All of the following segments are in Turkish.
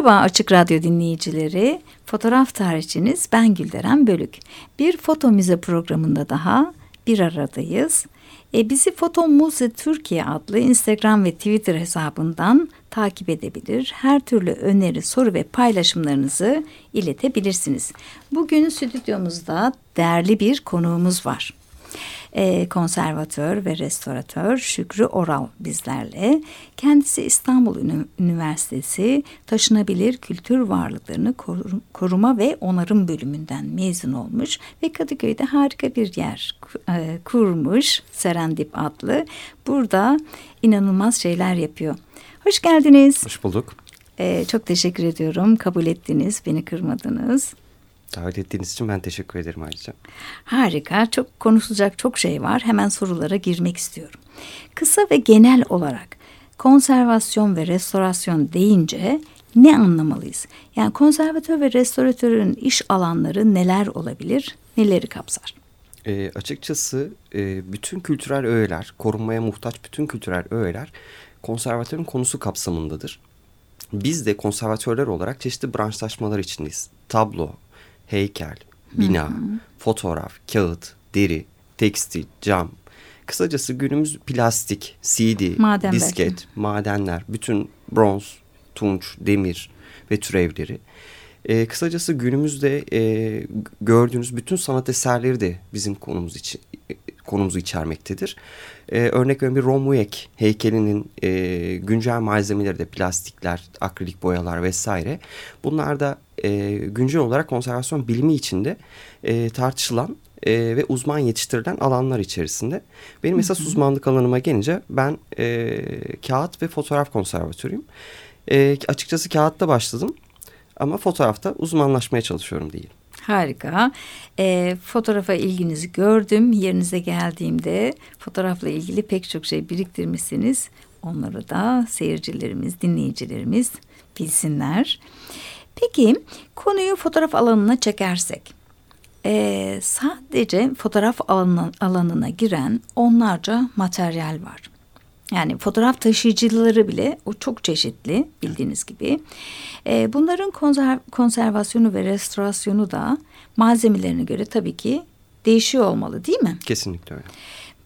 Merhaba Açık Radyo dinleyicileri. Fotoğraf tarihçiniz ben Gülderen Bölük. Bir foto müze programında daha bir aradayız. E, bizi Foto Muze Türkiye adlı Instagram ve Twitter hesabından takip edebilir. Her türlü öneri, soru ve paylaşımlarınızı iletebilirsiniz. Bugün stüdyomuzda değerli bir konuğumuz var e, konservatör ve restoratör Şükrü Oral bizlerle. Kendisi İstanbul Üniversitesi Taşınabilir Kültür Varlıklarını Koruma ve Onarım bölümünden mezun olmuş ve Kadıköy'de harika bir yer e, kurmuş Serendip adlı. Burada inanılmaz şeyler yapıyor. Hoş geldiniz. Hoş bulduk. Ee, çok teşekkür ediyorum. Kabul ettiniz, beni kırmadınız. Davet ettiğiniz için ben teşekkür ederim ayrıca. Harika. Çok konuşulacak çok şey var. Hemen sorulara girmek istiyorum. Kısa ve genel olarak konservasyon ve restorasyon deyince ne anlamalıyız? Yani konservatör ve restoratörün iş alanları neler olabilir, neleri kapsar? E, açıkçası e, bütün kültürel öğeler, korunmaya muhtaç bütün kültürel öğeler konservatörün konusu kapsamındadır. Biz de konservatörler olarak çeşitli branşlaşmalar içindeyiz. Tablo, heykel, bina, hı hı. fotoğraf, kağıt, deri, tekstil, cam. Kısacası günümüz plastik, CD, Maden disket, belki. madenler, bütün bronz, tunç, demir ve türevleri. E, kısacası günümüzde e, gördüğünüz bütün sanat eserleri de bizim konumuz için konumuzu içermektedir. E, örnek veriyorum bir Romuek heykelinin e, güncel malzemeleri de plastikler, akrilik boyalar vesaire. Bunlar da e, güncel olarak konservasyon bilimi içinde e, tartışılan e, ve uzman yetiştirilen alanlar içerisinde. Benim esas uzmanlık alanıma gelince ben e, kağıt ve fotoğraf konservatörüyüm. E, açıkçası kağıtta başladım ama fotoğrafta uzmanlaşmaya çalışıyorum değil. Harika. E, fotoğrafa ilginizi gördüm. Yerinize geldiğimde fotoğrafla ilgili pek çok şey biriktirmişsiniz. Onları da seyircilerimiz, dinleyicilerimiz bilsinler. Peki konuyu fotoğraf alanına çekersek. E, sadece fotoğraf alanına, alanına giren onlarca materyal var. Yani fotoğraf taşıyıcıları bile o çok çeşitli bildiğiniz gibi. E, bunların konser, konservasyonu ve restorasyonu da malzemelerine göre tabii ki değişiyor olmalı değil mi? Kesinlikle öyle.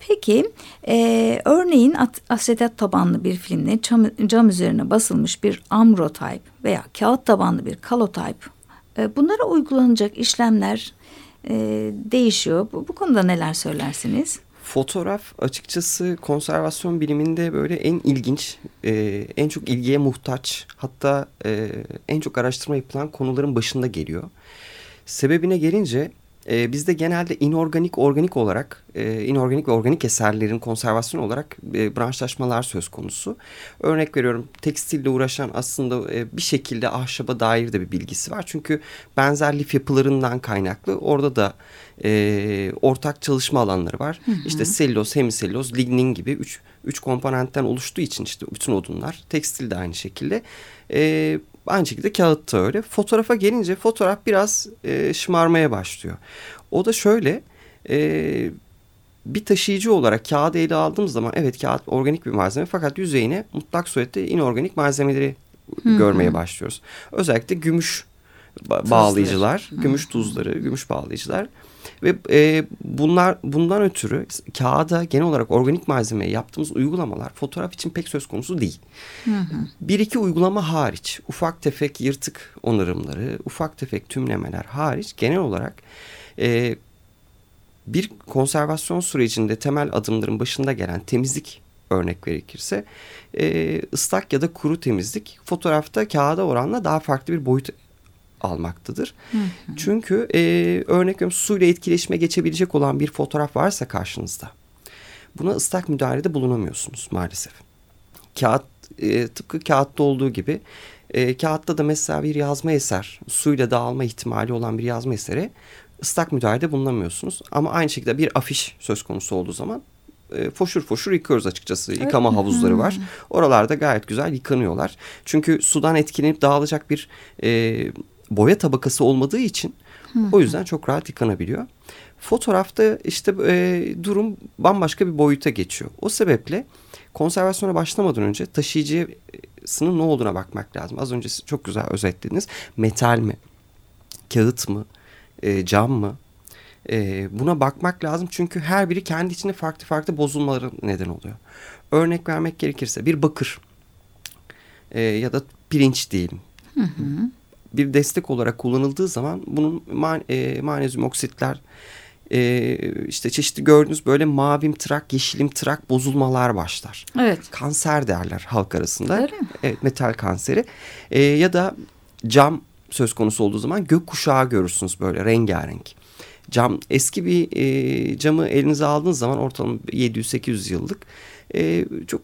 Peki e, örneğin asetat tabanlı bir filmde cam, cam üzerine basılmış bir amrotype veya kağıt tabanlı bir kalotype e, bunlara uygulanacak işlemler e, değişiyor. Bu, bu konuda neler söylersiniz? Fotoğraf açıkçası konservasyon biliminde böyle en ilginç, e, en çok ilgiye muhtaç hatta e, en çok araştırma yapılan konuların başında geliyor. Sebebine gelince e, bizde genelde inorganik, organik olarak, e, inorganik ve organik eserlerin konservasyonu olarak e, branşlaşmalar söz konusu. Örnek veriyorum tekstille uğraşan aslında e, bir şekilde ahşaba dair de bir bilgisi var. Çünkü benzer lif yapılarından kaynaklı orada da e, ortak çalışma alanları var. Hı hı. İşte selüloz, hemiselüloz, lignin gibi üç, üç komponentten oluştuğu için işte bütün odunlar, tekstil de aynı şekilde. E, Aynı şekilde kağıt da öyle. Fotoğrafa gelince fotoğraf biraz e, şımarmaya başlıyor. O da şöyle e, bir taşıyıcı olarak kağıdı ele aldığımız zaman evet kağıt organik bir malzeme fakat yüzeyine mutlak surette inorganik malzemeleri Hı-hı. görmeye başlıyoruz. Özellikle gümüş bağlayıcılar, Tuzlar. gümüş tuzları, gümüş bağlayıcılar ve e, bunlar bundan ötürü kağıda genel olarak organik malzemeye yaptığımız uygulamalar fotoğraf için pek söz konusu değil. Hı hı. Bir iki uygulama hariç ufak tefek yırtık onarımları, ufak tefek tümlemeler hariç genel olarak e, bir konservasyon sürecinde temel adımların başında gelen temizlik örnek gerekirse e, ıslak ya da kuru temizlik fotoğrafta kağıda oranla daha farklı bir boyut almaktadır. Hı hı. Çünkü e, örnek veriyorum suyla etkileşime geçebilecek olan bir fotoğraf varsa karşınızda buna ıslak müdahalede bulunamıyorsunuz maalesef. Kağıt e, tıpkı kağıtta olduğu gibi e, kağıtta da mesela bir yazma eser suyla dağılma ihtimali olan bir yazma eseri ıslak müdahalede bulunamıyorsunuz. Ama aynı şekilde bir afiş söz konusu olduğu zaman e, foşur foşur yıkıyoruz açıkçası. Yıkama havuzları var. Oralarda gayet güzel yıkanıyorlar. Çünkü sudan etkilenip dağılacak bir e, boya tabakası olmadığı için o yüzden çok rahat yıkanabiliyor. Fotoğrafta işte e, durum bambaşka bir boyuta geçiyor. O sebeple konservasyona başlamadan önce taşıyıcısının ne olduğuna bakmak lazım. Az önce çok güzel özetlediniz. Metal mi? Kağıt mı? E, cam mı? E, buna bakmak lazım çünkü her biri kendi içinde farklı farklı bozulmaları neden oluyor. Örnek vermek gerekirse bir bakır e, ya da pirinç diyelim. Hı hı. Bir destek olarak kullanıldığı zaman bunun man, e, manezyum oksitler e, işte çeşitli gördüğünüz böyle mavim trak, yeşilim trak bozulmalar başlar. Evet. Kanser derler halk arasında. Öyle mi? Evet metal kanseri. E, ya da cam söz konusu olduğu zaman gökkuşağı görürsünüz böyle rengarenk. Cam eski bir e, camı elinize aldığınız zaman ortalama 700-800 yıllık e, çok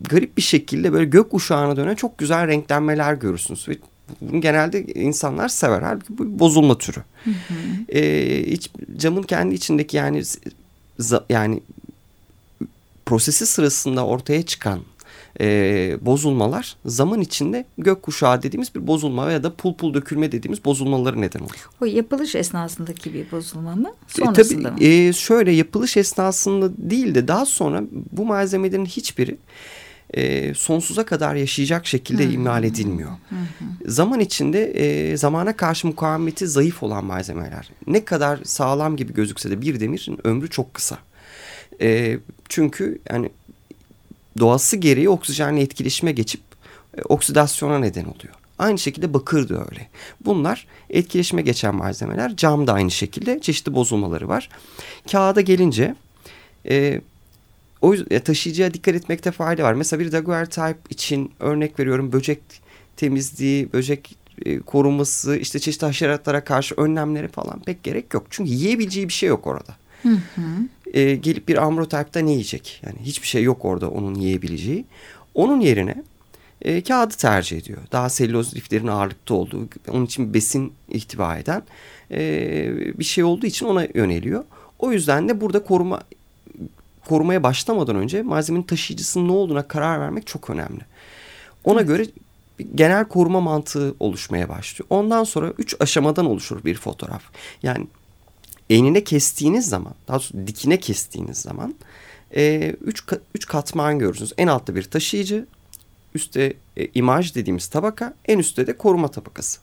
garip bir şekilde böyle gökkuşağına dönen çok güzel renklenmeler görürsünüz. Ve bunu genelde insanlar sever. Halbuki bu bozulma türü. Hı hı. E, iç, camın kendi içindeki yani yani prosesi sırasında ortaya çıkan e, bozulmalar zaman içinde gökkuşağı dediğimiz bir bozulma ya da pul pul dökülme dediğimiz bozulmaları neden oluyor. O yapılış esnasındaki bir bozulma mı? Sonrasında e, tabii, mı? E, şöyle yapılış esnasında değil de daha sonra bu malzemelerin hiçbiri e, sonsuza kadar yaşayacak şekilde hmm. imal edilmiyor. Hmm. Zaman içinde e, zamana karşı mukavemeti zayıf olan malzemeler. Ne kadar sağlam gibi gözükse de bir demirin ömrü çok kısa. E, çünkü yani doğası gereği oksijenle etkileşime geçip e, oksidasyona neden oluyor. Aynı şekilde bakır da öyle. Bunlar etkileşime geçen malzemeler. Cam da aynı şekilde çeşitli bozulmaları var. Kağıda gelince e, o yüzden taşıyıcıya dikkat etmekte fayda var. Mesela bir daguerreotype için örnek veriyorum böcek temizliği, böcek e, koruması, işte çeşitli haşeratlara karşı önlemleri falan pek gerek yok. Çünkü yiyebileceği bir şey yok orada. Hı hı. E, gelip bir ambrotype'da ne yiyecek? Yani hiçbir şey yok orada onun yiyebileceği. Onun yerine e, kağıdı tercih ediyor. Daha selüloz liflerin ağırlıkta olduğu, onun için besin ihtiva eden e, bir şey olduğu için ona yöneliyor. O yüzden de burada koruma korumaya başlamadan önce malzemenin taşıyıcısının ne olduğuna karar vermek çok önemli. Ona evet. göre genel koruma mantığı oluşmaya başlıyor. Ondan sonra üç aşamadan oluşur bir fotoğraf. Yani enine kestiğiniz zaman, daha doğrusu dikine kestiğiniz zaman e, üç, üç katman görürsünüz. En altta bir taşıyıcı, üstte e, imaj dediğimiz tabaka, en üstte de koruma tabakası.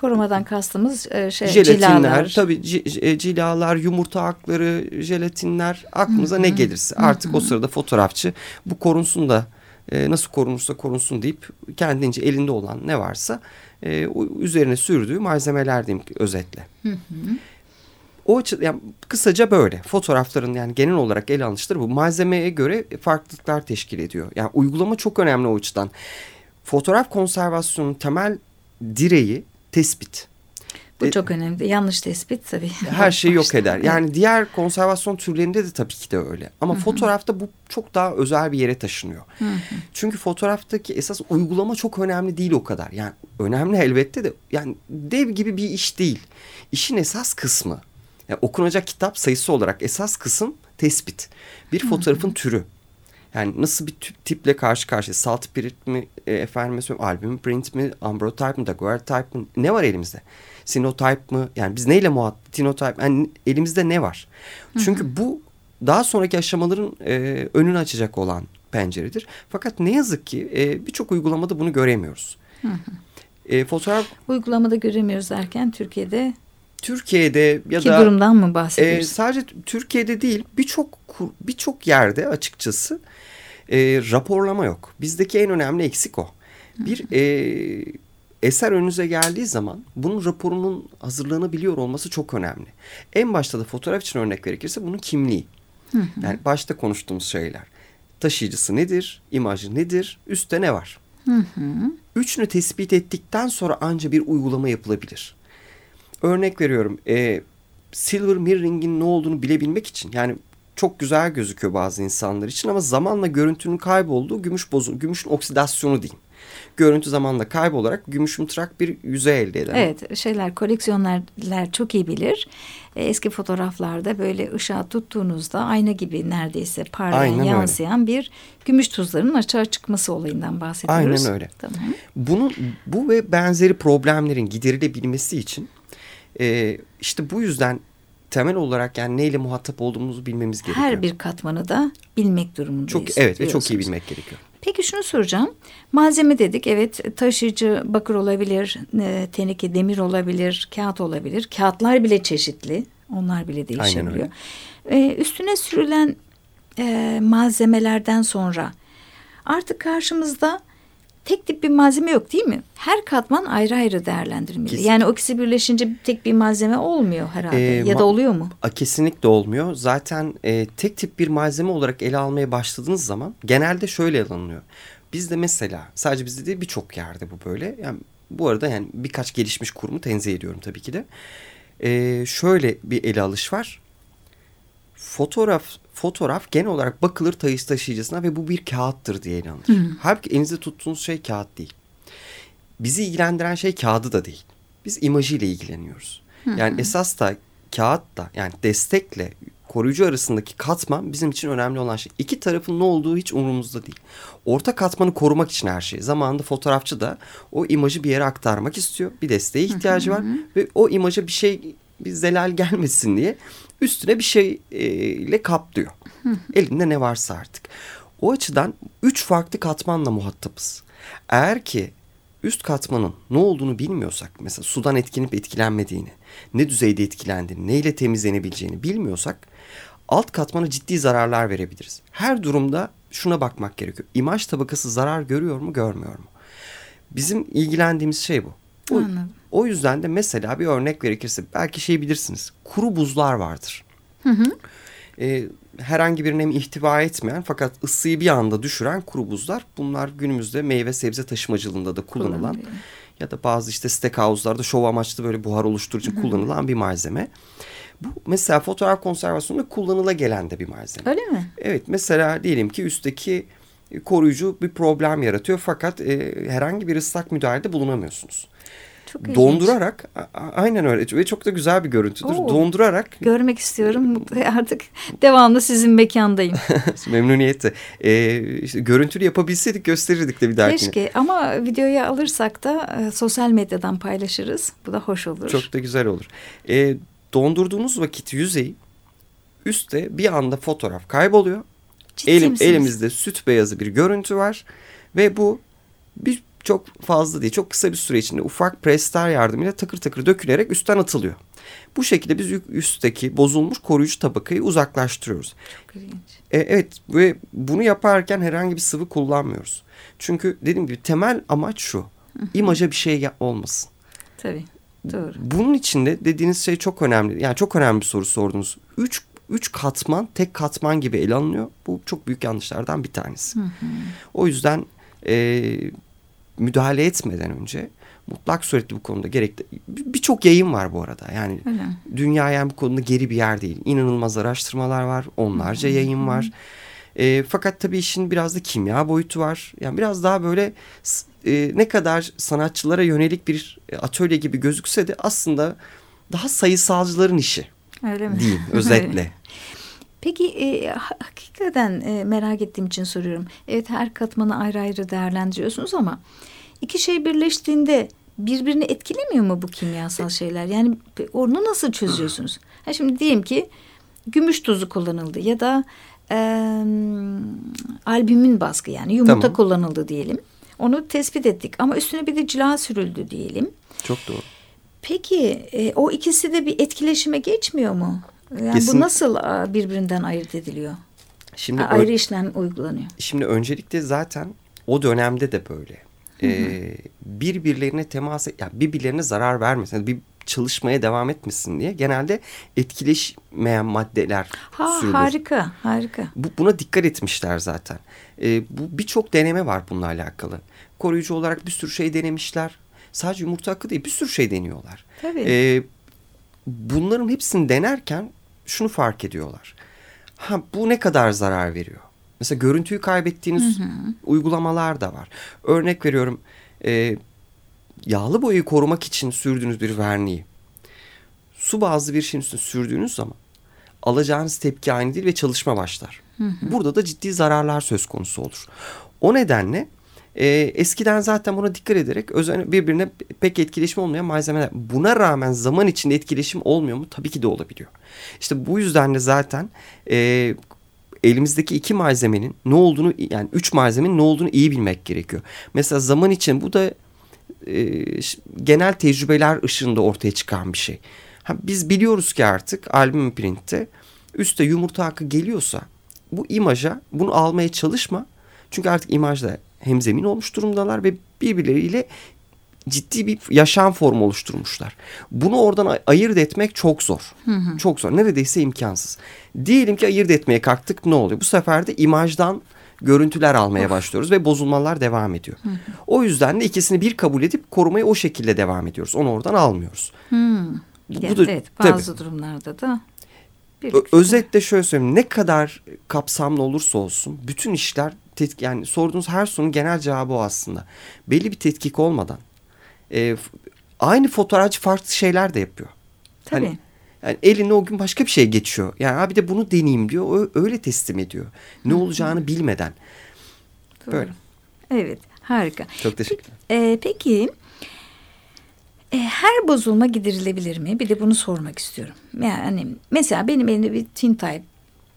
Korumadan kastımız e, şey, jelatinler, cilalar. tabii e, cilalar, yumurta akları, jelatinler aklımıza Hı -hı. ne gelirse. Artık Hı -hı. o sırada fotoğrafçı bu korunsun da e, nasıl korunursa korunsun deyip kendince elinde olan ne varsa e, üzerine sürdüğü malzemeler diyeyim özetle. Hı -hı. O açı, yani kısaca böyle fotoğrafların yani genel olarak ele alınışları bu malzemeye göre farklılıklar teşkil ediyor. Yani uygulama çok önemli o açıdan. Fotoğraf konservasyonunun temel direği tespit. Bu e, çok önemli. Yanlış tespit tabii. Her şeyi yok eder. Yani diğer konservasyon türlerinde de tabii ki de öyle. Ama Hı -hı. fotoğrafta bu çok daha özel bir yere taşınıyor. Hı -hı. Çünkü fotoğraftaki esas uygulama çok önemli değil o kadar. Yani önemli elbette de yani dev gibi bir iş değil. İşin esas kısmı yani okunacak kitap sayısı olarak esas kısım tespit. Bir fotoğrafın Hı -hı. türü. Yani nasıl bir tiple karşı karşıya? Salt print mi, e, efendim söyleyeyim, albüm print mi, ambrotype mi, daguerreotype mi? Ne var elimizde? Sinotype mı? Yani biz neyle muhatap? Tinotype. Yani elimizde ne var? Çünkü hı bu daha sonraki aşamaların e, önünü açacak olan penceredir. Fakat ne yazık ki e, birçok uygulamada bunu göremiyoruz. Hı hı. E, fotoğraf uygulamada göremiyoruz derken Türkiye'de Türkiye'de ya Ki da durumdan mı bahsediyorsun? E, sadece Türkiye'de değil birçok birçok yerde açıkçası e, raporlama yok. Bizdeki en önemli eksik o. Bir e, eser önünüze geldiği zaman bunun raporunun hazırlanabiliyor olması çok önemli. En başta da fotoğraf için örnek verirse bunun kimliği. Yani başta konuştuğumuz şeyler. Taşıyıcısı nedir? imajı nedir? Üstte ne var? Üçünü tespit ettikten sonra anca bir uygulama yapılabilir. Örnek veriyorum. E, silver mirroring'in ne olduğunu bilebilmek için yani çok güzel gözüküyor bazı insanlar için ama zamanla görüntünün kaybolduğu gümüş bozun, gümüşün oksidasyonu diyeyim. Görüntü zamanla kaybolarak gümüşümtırak bir yüzey elde eder. Evet şeyler koleksiyonerler çok iyi bilir. E, Eski fotoğraflarda böyle ışığa tuttuğunuzda ayna gibi neredeyse parlayan Aynen öyle. yansıyan bir gümüş tuzların açığa çıkması olayından bahsediyoruz. Aynen öyle. Tamam. Bunun bu ve benzeri problemlerin giderilebilmesi için e, işte bu yüzden temel olarak yani neyle muhatap olduğumuzu bilmemiz gerekiyor. Her bir katmanı da bilmek durumundayız. çok evet ve çok iyi bilmek gerekiyor. Peki şunu soracağım. Malzeme dedik evet taşıyıcı bakır olabilir, e, teneke demir olabilir, kağıt olabilir. Kağıtlar bile çeşitli. Onlar bile değişebiliyor. E, üstüne sürülen e, malzemelerden sonra artık karşımızda tek tip bir malzeme yok değil mi? Her katman ayrı ayrı değerlendirmeli. Kesin. Yani o ikisi birleşince tek bir malzeme olmuyor herhalde. Ee, ya da oluyor mu? A, Kesinlikle olmuyor. Zaten e, tek tip bir malzeme olarak ele almaya başladığınız zaman genelde şöyle ele alınıyor. Bizde mesela sadece bizde değil birçok yerde bu böyle. Yani bu arada yani birkaç gelişmiş kurumu tenzih ediyorum tabii ki de. E, şöyle bir ele alış var. Fotoğraf fotoğraf genel olarak bakılır taşıyıcı taşıyıcısına ve bu bir kağıttır diye ele alınır. Halbuki elinizde tuttuğunuz şey kağıt değil. Bizi ilgilendiren şey kağıdı da değil. Biz imajıyla ilgileniyoruz. Yani esas da kağıt da yani destekle koruyucu arasındaki katman bizim için önemli olan şey. İki tarafın ne olduğu hiç umurumuzda değil. Orta katmanı korumak için her şey. Zamanında fotoğrafçı da o imajı bir yere aktarmak istiyor. Bir desteğe ihtiyacı var ve o imaja bir şey bir zelal gelmesin diye üstüne bir şeyle kaplıyor. Elinde ne varsa artık. O açıdan üç farklı katmanla muhatapız. Eğer ki üst katmanın ne olduğunu bilmiyorsak mesela sudan etkilenip etkilenmediğini, ne düzeyde etkilendiğini, neyle temizlenebileceğini bilmiyorsak alt katmana ciddi zararlar verebiliriz. Her durumda şuna bakmak gerekiyor. İmaj tabakası zarar görüyor mu, görmüyor mu? Bizim ilgilendiğimiz şey bu. O, Anladım. O yüzden de mesela bir örnek gerekirse belki şey bilirsiniz. Kuru buzlar vardır. Ee, herhangi bir nem ihtiva etmeyen fakat ısıyı bir anda düşüren kuru buzlar. Bunlar günümüzde meyve sebze taşımacılığında da kullanılan ya da bazı işte steakhouse'larda şov amaçlı böyle buhar oluşturucu kullanılan bir malzeme. Bu mesela fotoğraf konservasyonunda kullanıla gelen de bir malzeme. Öyle mi? Evet mesela diyelim ki üstteki koruyucu bir problem yaratıyor fakat e, herhangi bir ıslak müdahalede bulunamıyorsunuz. Çok ilginç. Dondurarak aynen öyle ve çok da güzel bir görüntüdür. Oo. Dondurarak Görmek istiyorum. Artık devamlı sizin mekandayım. memnuniyetle e, işte görüntülü yapabilseydik gösterirdik de bir dahakine. Keşke ama videoya alırsak da e, sosyal medyadan paylaşırız. Bu da hoş olur. Çok da güzel olur. E, dondurduğunuz vakit yüzeyi üstte bir anda fotoğraf kayboluyor. Ciddi Elim, misiniz? elimizde süt beyazı bir görüntü var ve bu bir çok fazla değil çok kısa bir süre içinde ufak presler yardımıyla takır takır dökülerek üstten atılıyor. Bu şekilde biz üstteki bozulmuş koruyucu tabakayı uzaklaştırıyoruz. Çok ilginç. E, evet ve bunu yaparken herhangi bir sıvı kullanmıyoruz. Çünkü dediğim gibi temel amaç şu. İmaja bir şey olmasın. Tabii. Doğru. Bunun içinde dediğiniz şey çok önemli. Yani çok önemli bir soru sordunuz. Üç, üç katman tek katman gibi ele alınıyor. Bu çok büyük yanlışlardan bir tanesi. O yüzden e, müdahale etmeden önce mutlak suretli bu konuda gerekli bir- birçok yayın var bu arada. Yani Öyle dünya yani bu konuda geri bir yer değil. İnanılmaz araştırmalar var. Onlarca yayın var. E, fakat tabii işin biraz da kimya boyutu var. Yani biraz daha böyle e, ne kadar sanatçılara yönelik bir atölye gibi gözükse de aslında daha sayısalcıların işi Öyle mi? diyeyim özetle. Peki e, ha- hakikaten e, merak ettiğim için soruyorum. Evet her katmanı ayrı ayrı değerlendiriyorsunuz ama iki şey birleştiğinde birbirini etkilemiyor mu bu kimyasal şeyler? Yani onu nasıl çözüyorsunuz? Ha şimdi diyelim ki gümüş tuzu kullanıldı ya da e, albümin baskı yani yumurta Tamam. kullanıldı diyelim. Onu tespit ettik ama üstüne bir de cila sürüldü diyelim. Çok doğru. Peki e, o ikisi de bir etkileşime geçmiyor mu? Yani Kesin- bu nasıl a, birbirinden ayırt ediliyor? Şimdi ayrı işlem uygulanıyor. Şimdi öncelikle zaten o dönemde de böyle. Ee, birbirlerine temas et, yani birbirlerine zarar vermesin, bir çalışmaya devam etmesin diye genelde etkileşmeyen maddeler Ha sürülür. harika harika. Bu, buna dikkat etmişler zaten. Ee, bu birçok deneme var bununla alakalı. Koruyucu olarak bir sürü şey denemişler. Sadece yumurta hakkı değil bir sürü şey deniyorlar. Tabii. Ee, bunların hepsini denerken şunu fark ediyorlar. Ha bu ne kadar zarar veriyor? Mesela görüntüyü kaybettiğiniz uygulamalar da var. Örnek veriyorum e, yağlı boyayı korumak için sürdüğünüz bir verniği su bazlı bir şeyin üstüne sürdüğünüz zaman alacağınız tepki aynı değil ve çalışma başlar. Burada da ciddi zararlar söz konusu olur. O nedenle e, eskiden zaten buna dikkat ederek özel birbirine pek etkileşim olmayan malzemeler. Buna rağmen zaman içinde etkileşim olmuyor mu? Tabii ki de olabiliyor. İşte bu yüzden de zaten e, elimizdeki iki malzemenin ne olduğunu yani üç malzemenin ne olduğunu iyi bilmek gerekiyor. Mesela zaman için bu da e, genel tecrübeler ışığında ortaya çıkan bir şey. Ha, biz biliyoruz ki artık albüm printte üstte yumurta hakkı geliyorsa bu imaja bunu almaya çalışma. Çünkü artık imajda hemzemin olmuş durumdalar ve birbirleriyle ciddi bir yaşam formu oluşturmuşlar. Bunu oradan ayırt etmek çok zor. Hı hı. Çok zor. Neredeyse imkansız. Diyelim ki ayırt etmeye kalktık ne oluyor? Bu sefer de imajdan görüntüler almaya of. başlıyoruz ve bozulmalar devam ediyor. Hı hı. O yüzden de ikisini bir kabul edip korumaya o şekilde devam ediyoruz. Onu oradan almıyoruz. Hı. Bu, bu da, evet bazı tabii. durumlarda da Özetle şöyle söyleyeyim. Ne kadar kapsamlı olursa olsun bütün işler tetkik yani sorduğunuz her sorunun genel cevabı o aslında. Belli bir tetkik olmadan e, aynı fotoğrafçı farklı şeyler de yapıyor. Tabii. Hani, yani eline o gün başka bir şey geçiyor. Yani abi de bunu deneyeyim diyor. Öyle teslim ediyor. Ne Hı. olacağını bilmeden. Doğru. Böyle. Evet harika. Çok teşekkür ederim. E, peki e, her bozulma giderilebilir mi? Bir de bunu sormak istiyorum. Yani mesela benim elimde bir tintype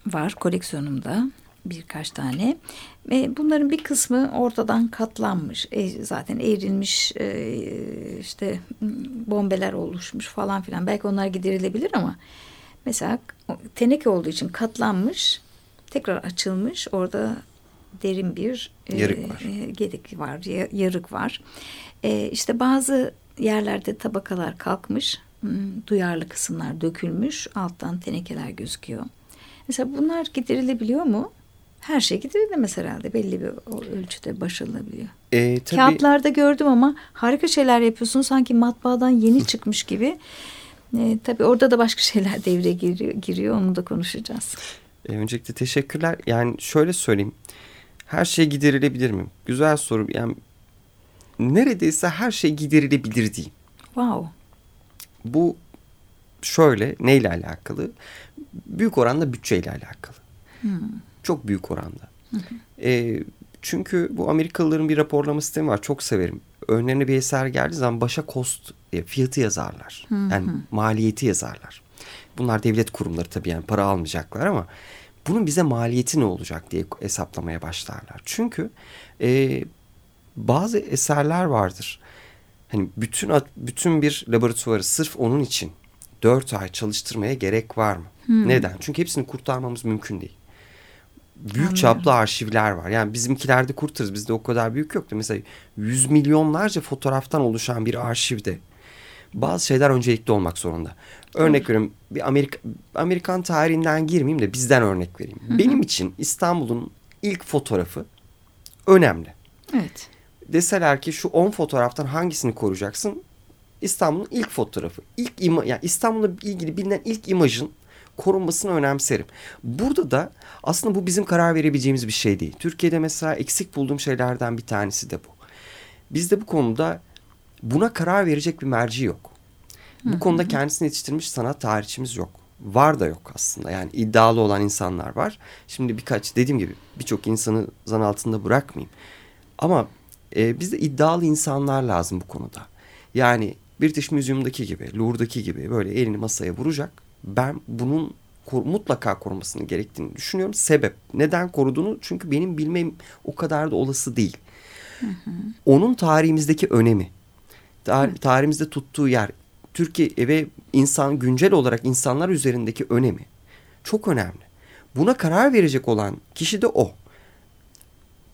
var koleksiyonumda birkaç tane. E, bunların bir kısmı ortadan katlanmış. E, zaten eğrilmiş e, işte bombeler oluşmuş falan filan. Belki onlar giderilebilir ama mesela teneke olduğu için katlanmış tekrar açılmış. Orada derin bir e, yarık var. E, gedik var, yarık var. E, işte bazı yerlerde tabakalar kalkmış, duyarlı kısımlar dökülmüş, alttan tenekeler gözüküyor. Mesela bunlar giderilebiliyor mu? Her şey giderilemez herhalde belli bir ölçüde başarılabiliyor. E, tabii... Kağıtlarda gördüm ama harika şeyler yapıyorsun sanki matbaadan yeni çıkmış gibi. E, tabii orada da başka şeyler devreye giriyor, giriyor onu da konuşacağız. E, öncelikle teşekkürler. Yani şöyle söyleyeyim. Her şey giderilebilir mi? Güzel soru. Yani neredeyse her şey giderilebilir diyeyim. Wow. Bu şöyle neyle alakalı? Büyük oranda bütçeyle alakalı. Hmm. Çok büyük oranda. E, çünkü bu Amerikalıların bir raporlama sistemi var. Çok severim. Önlerine bir eser geldiği zaman başa cost e, fiyatı yazarlar. Yani maliyeti yazarlar. Bunlar devlet kurumları tabii yani para almayacaklar ama bunun bize maliyeti ne olacak diye hesaplamaya başlarlar. Çünkü e, bazı eserler vardır. Hani bütün bütün bir laboratuvarı sırf onun için dört ay çalıştırmaya gerek var mı? Hmm. Neden? Çünkü hepsini kurtarmamız mümkün değil. Büyük Anladım. çaplı arşivler var. Yani bizimkilerde kurtarız. Bizde o kadar büyük yoktu. Mesela yüz milyonlarca fotoğraftan oluşan bir arşivde bazı şeyler öncelikli olmak zorunda. Örnek Doğru. veriyorum bir Amerika, Amerikan tarihinden girmeyeyim de bizden örnek vereyim. Hı hı. Benim için İstanbul'un ilk fotoğrafı önemli. Evet deseler ki şu 10 fotoğraftan hangisini koruyacaksın? İstanbul'un ilk fotoğrafı. İlk ima yani İstanbul'la ilgili bilinen ilk imajın korunmasını önemserim. Burada da aslında bu bizim karar verebileceğimiz bir şey değil. Türkiye'de mesela eksik bulduğum şeylerden bir tanesi de bu. Bizde bu konuda buna karar verecek bir merci yok. Bu konuda kendisini yetiştirmiş sanat tarihçimiz yok. Var da yok aslında. Yani iddialı olan insanlar var. Şimdi birkaç dediğim gibi birçok insanı zan altında bırakmayayım. Ama e, bizde iddialı insanlar lazım bu konuda. Yani British Museum'daki gibi, Louvre'daki gibi böyle elini masaya vuracak. Ben bunun kor mutlaka korumasını gerektiğini düşünüyorum. Sebep neden koruduğunu çünkü benim bilmem o kadar da olası değil. Hı hı. Onun tarihimizdeki önemi, tar tarihimizde tuttuğu yer, Türkiye ve insan güncel olarak insanlar üzerindeki önemi çok önemli. Buna karar verecek olan kişi de o.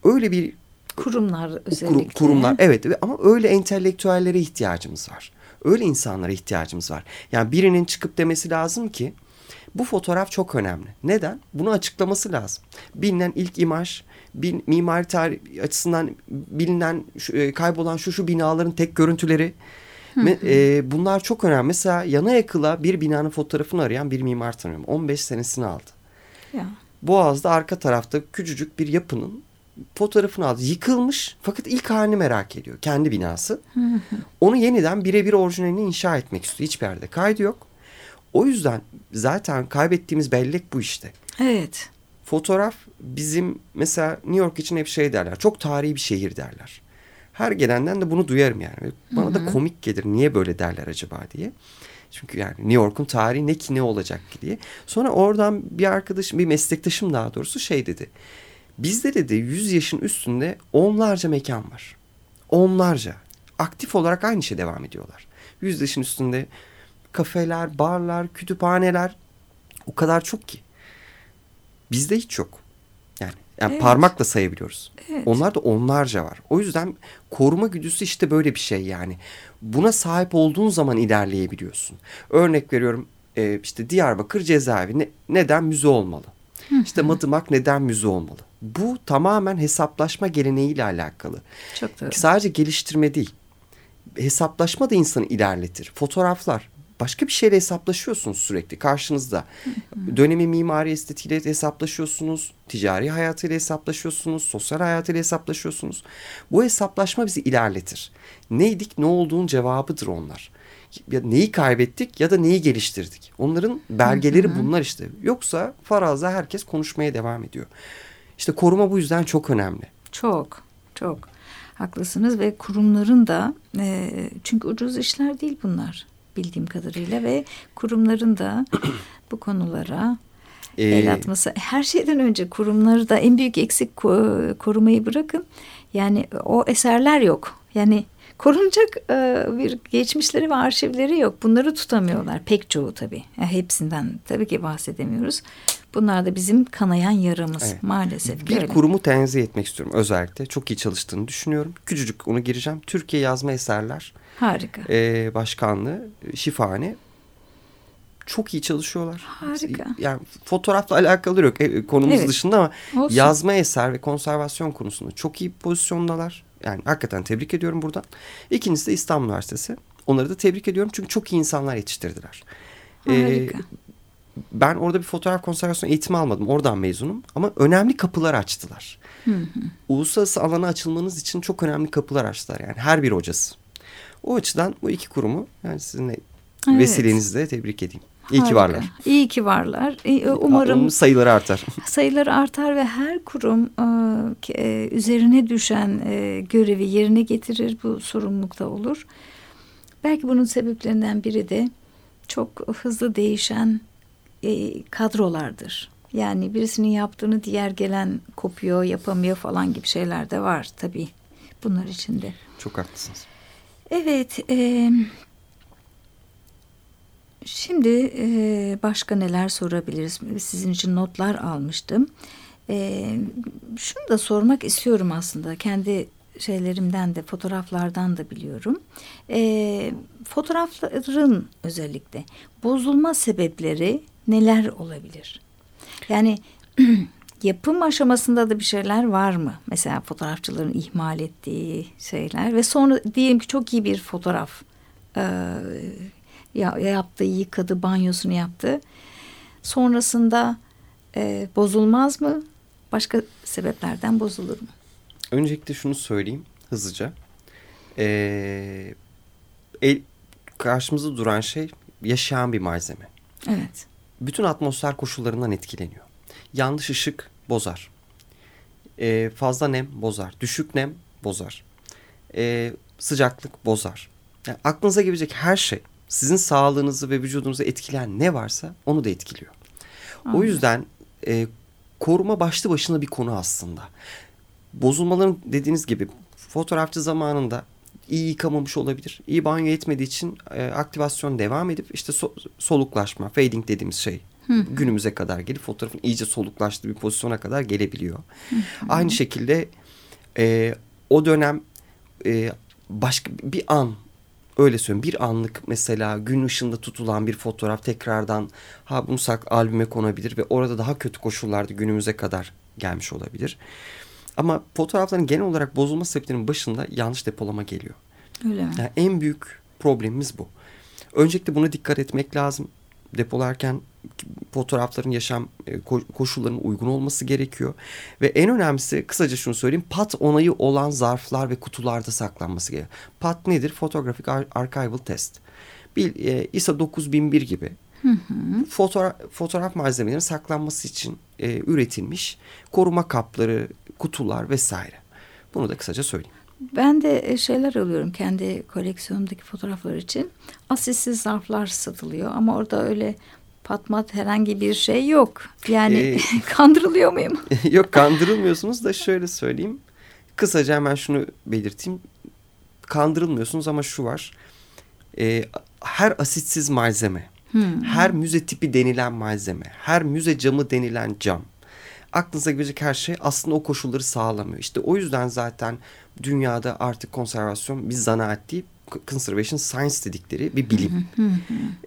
Öyle bir Kurumlar özellikle. kurumlar evet ama öyle entelektüellere ihtiyacımız var. Öyle insanlara ihtiyacımız var. Yani birinin çıkıp demesi lazım ki bu fotoğraf çok önemli. Neden? Bunu açıklaması lazım. Bilinen ilk imaj, bil, mimari tarih açısından bilinen şu, e, kaybolan şu şu binaların tek görüntüleri. E, bunlar çok önemli. Mesela yana yakıla bir binanın fotoğrafını arayan bir mimar tanıyorum. 15 senesini aldı. Ya. Boğaz'da arka tarafta küçücük bir yapının fotoğrafını aldı. Yıkılmış fakat ilk halini merak ediyor. Kendi binası. Onu yeniden birebir orijinalini inşa etmek istiyor. Hiçbir yerde kaydı yok. O yüzden zaten kaybettiğimiz bellek bu işte. Evet. Fotoğraf bizim mesela New York için hep şey derler. Çok tarihi bir şehir derler. Her gelenden de bunu duyarım yani. Bana da komik gelir. Niye böyle derler acaba diye. Çünkü yani New York'un tarihi ne ki ne olacak ki diye. Sonra oradan bir arkadaşım, bir meslektaşım daha doğrusu şey dedi. Bizde dedi 100 yaşın üstünde onlarca mekan var. Onlarca. Aktif olarak aynı şey devam ediyorlar. 100 yaşın üstünde kafeler, barlar, kütüphaneler o kadar çok ki. Bizde hiç yok. Yani, yani Evet. parmakla sayabiliyoruz. Evet. Onlar da onlarca var. O yüzden koruma güdüsü işte böyle bir şey yani. Buna sahip olduğun zaman ilerleyebiliyorsun. Örnek veriyorum e, işte Diyarbakır cezaevi ne- neden müze olmalı? İşte Madımak neden müze olmalı? Bu tamamen hesaplaşma geleneğiyle alakalı. Çok doğru. Sadece geliştirme değil. Hesaplaşma da insanı ilerletir. Fotoğraflar. Başka bir şeyle hesaplaşıyorsunuz sürekli karşınızda. Dönemi mimari estetiğiyle hesaplaşıyorsunuz. Ticari hayatıyla hesaplaşıyorsunuz. Sosyal hayatıyla hesaplaşıyorsunuz. Bu hesaplaşma bizi ilerletir. Neydik ne olduğun cevabıdır onlar. Ya neyi kaybettik ya da neyi geliştirdik. Onların belgeleri bunlar işte. Yoksa faraza herkes konuşmaya devam ediyor. İşte koruma bu yüzden çok önemli. Çok, çok haklısınız ve kurumların da e, çünkü ucuz işler değil bunlar bildiğim kadarıyla ve kurumların da bu konulara Ee, el atması. Her şeyden önce kurumları da en büyük eksik ko- korumayı bırakın. Yani o eserler yok. Yani korunacak e, bir geçmişleri ve arşivleri yok. Bunları tutamıyorlar. Pek çoğu tabii. Ya hepsinden tabii ki bahsedemiyoruz. Bunlar da bizim kanayan yaramız Evet. maalesef. Bir öyle. kurumu tenzih etmek istiyorum özellikle. Çok iyi çalıştığını düşünüyorum. Küçücük onu gireceğim. Türkiye Yazma Eserler Harika. e, Başkanlığı, e, Şifahane. Çok iyi çalışıyorlar. Harika. Yani fotoğrafla alakalı yok e, konumuz Evet. dışında ama Olsun. yazma eser ve konservasyon konusunda çok iyi pozisyondalar. Yani hakikaten tebrik ediyorum buradan. İkincisi de İstanbul Üniversitesi. Onları da tebrik ediyorum çünkü çok iyi insanlar yetiştirdiler. Ee, Harika. Ben orada bir fotoğraf konservasyon eğitimi almadım. Oradan mezunum. Ama önemli kapılar açtılar. Uluslararası alana açılmanız için çok önemli kapılar açtılar. Yani her bir hocası. O açıdan bu iki kurumu yani sizinle Evet. vesilenizle tebrik edeyim. İyi ki Harika. varlar. İyi ki varlar. Umarım sayıları artar. sayıları artar ve her kurum e, ki- e, üzerine düşen e, görevi yerine getirir. Bu sorumlulukta olur. Belki bunun sebeplerinden biri de çok hızlı değişen e, kadrolardır. Yani birisinin yaptığını diğer gelen kopuyor, yapamıyor falan gibi şeyler de var tabii bunlar içinde. Çok haklısınız. Evet. e, şimdi e, başka neler sorabiliriz? Sizin için notlar almıştım. E, şunu da sormak istiyorum aslında. Kendi şeylerimden de fotoğraflardan da biliyorum. E, fotoğrafların özellikle bozulma sebepleri neler olabilir? Yani yapım aşamasında da bir şeyler var mı? Mesela fotoğrafçıların ihmal ettiği şeyler ve sonra diyelim ki çok iyi bir fotoğraf e, ya, yaptı, yıkadı, banyosunu yaptı. Sonrasında e, bozulmaz mı? Başka sebeplerden bozulur mu? Öncelikle şunu söyleyeyim hızlıca. Ee, el, karşımızda duran şey yaşayan bir malzeme. Evet. Bütün atmosfer koşullarından etkileniyor. Yanlış ışık bozar. Ee, fazla nem bozar. Düşük nem bozar. Ee, sıcaklık bozar. Yani aklınıza gelecek her şey sizin sağlığınızı ve vücudunuzu etkileyen ne varsa onu da etkiliyor. O Anladım. yüzden e, koruma başlı başına bir konu aslında. Bozulmaların dediğiniz gibi fotoğrafçı zamanında iyi yıkamamış olabilir. İyi banyo etmediği için e, aktivasyon devam edip işte so- soluklaşma, fading dediğimiz şey günümüze kadar gelip fotoğrafın iyice soluklaştığı bir pozisyona kadar gelebiliyor. Aynı şekilde e, o dönem e, başka bir an öyle söyleyeyim bir anlık mesela gün ışığında tutulan bir fotoğraf tekrardan ha bunu sak albüme konabilir ve orada daha kötü koşullarda günümüze kadar gelmiş olabilir. Ama fotoğrafların genel olarak bozulma sebeplerinin başında yanlış depolama geliyor. Öyle mi? Yani en büyük problemimiz bu. Öncelikle buna dikkat etmek lazım. Depolarken fotoğrafların yaşam e, ko- koşullarının uygun olması gerekiyor. Ve en önemlisi kısaca şunu söyleyeyim. PAT onayı olan zarflar ve kutularda saklanması gerekiyor. PAT nedir? Photographic Ar- Archival Test. Bir, e, ISO 9001 gibi fotoğraf, fotoğraf malzemelerinin saklanması için e, üretilmiş koruma kapları, kutular vesaire. Bunu da kısaca söyleyeyim. Ben de e, şeyler alıyorum kendi koleksiyonumdaki fotoğraflar için. Asissiz zarflar satılıyor ama orada öyle patmat herhangi bir şey yok. Yani Ee, kandırılıyor muyum? Yok kandırılmıyorsunuz da şöyle söyleyeyim. Kısaca hemen şunu belirteyim. Kandırılmıyorsunuz ama şu var. E, her asitsiz malzeme, her müze tipi denilen malzeme, her müze camı denilen cam. Aklınıza gelecek her şey aslında o koşulları sağlamıyor. İşte o yüzden zaten dünyada artık konservasyon bir zanaat değil, conservation science dedikleri bir bilim.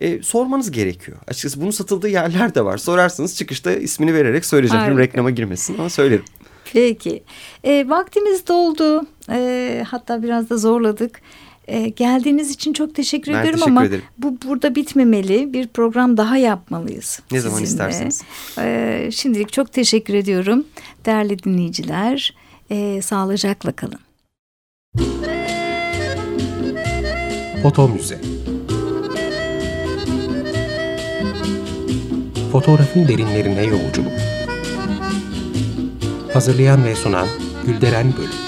E, sormanız gerekiyor. Açıkçası bunun satıldığı yerler de var. Sorarsanız çıkışta ismini vererek söyleyeceğim. Harika. reklama girmesin ama söylerim. Peki. E, vaktimiz doldu. E, hatta biraz da zorladık. E, geldiğiniz için çok teşekkür Ben ediyorum teşekkür ama ederim. bu burada bitmemeli. Bir program daha yapmalıyız. Ne zaman sizinle. isterseniz. E, şimdilik çok teşekkür ediyorum. Değerli dinleyiciler, e, sağlıcakla kalın. Foto Müze Fotoğrafın derinlerine yolculuk Hazırlayan ve sunan Gülderen Bölük